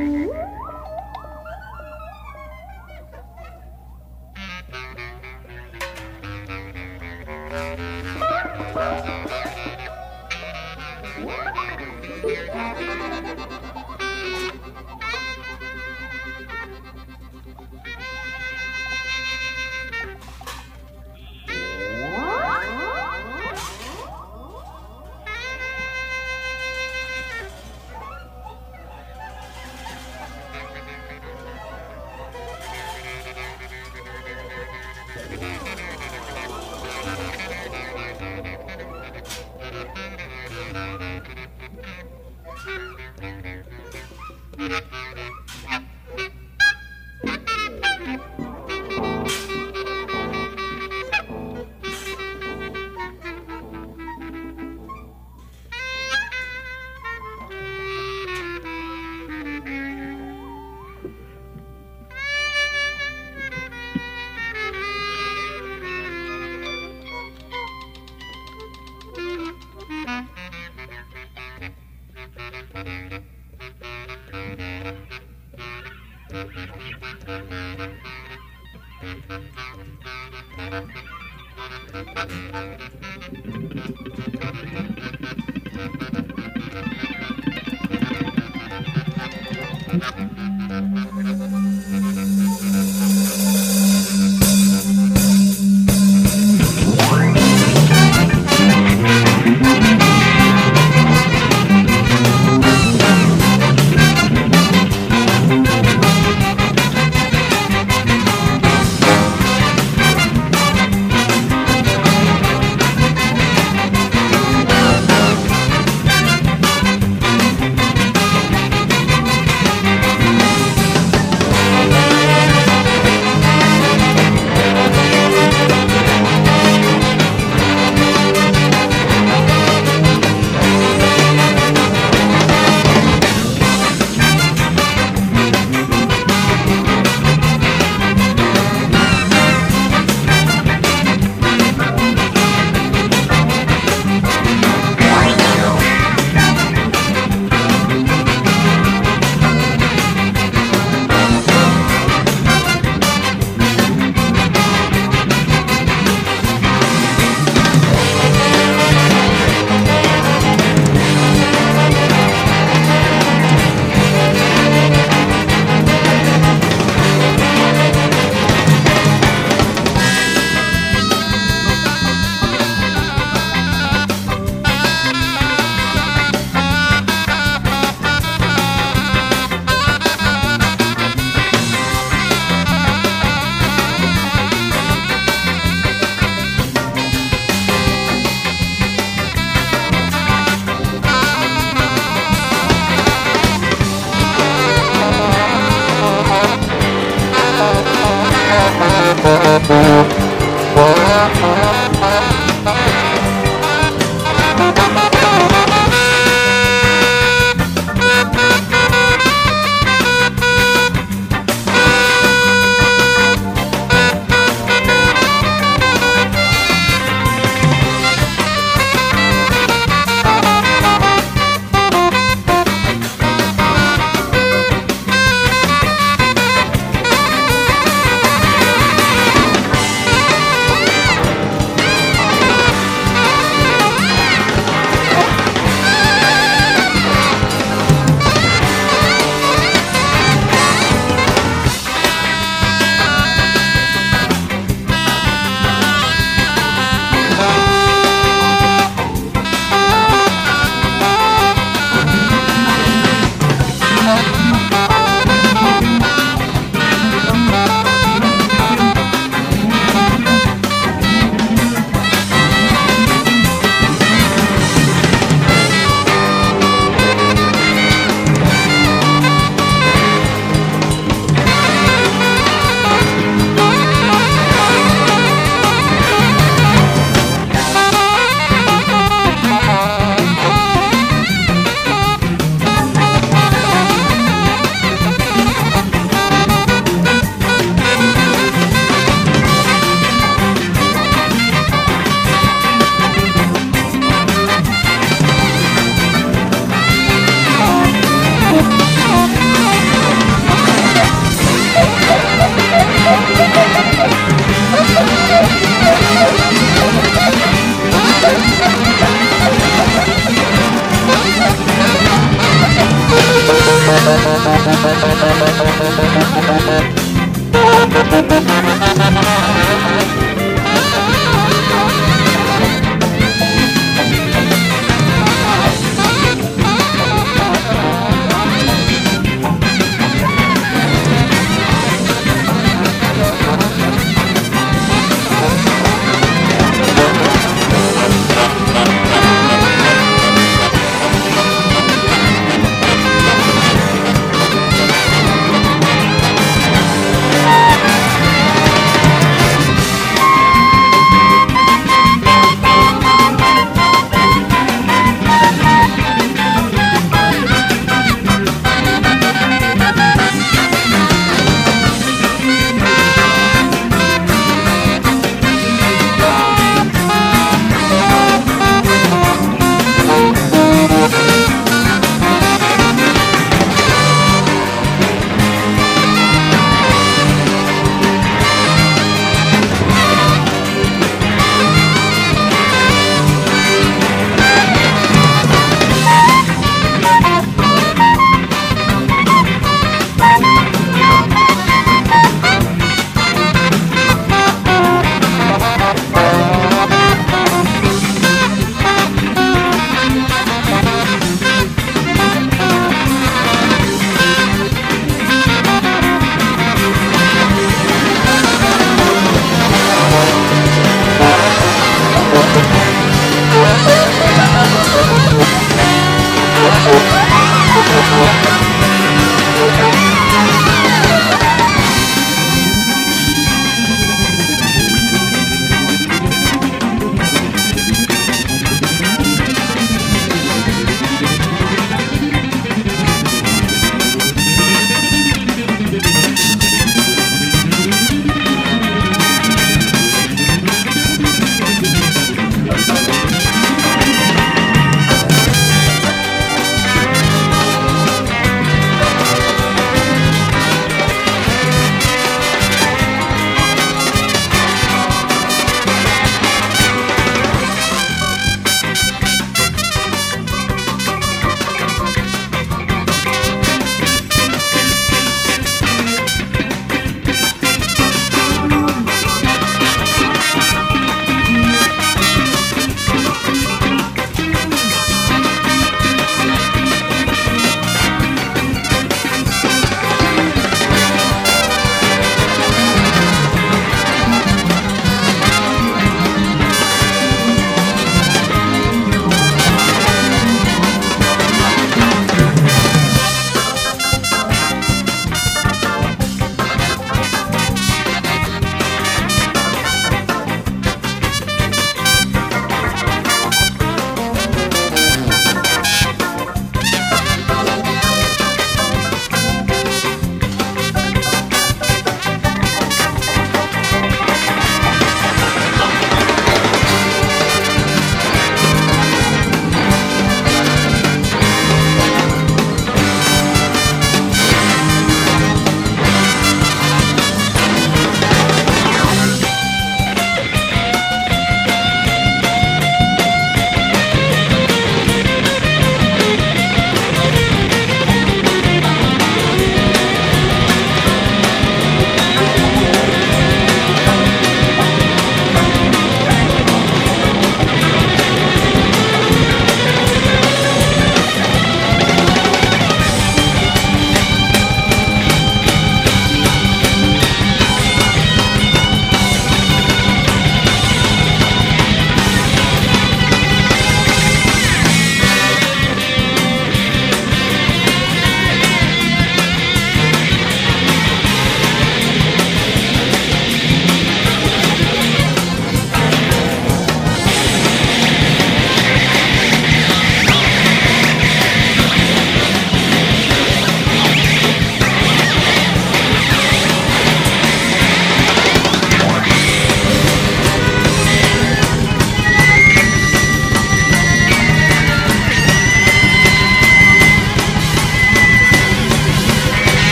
Mm-hmm.